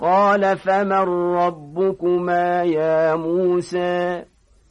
قال فمن ربكما يا موسى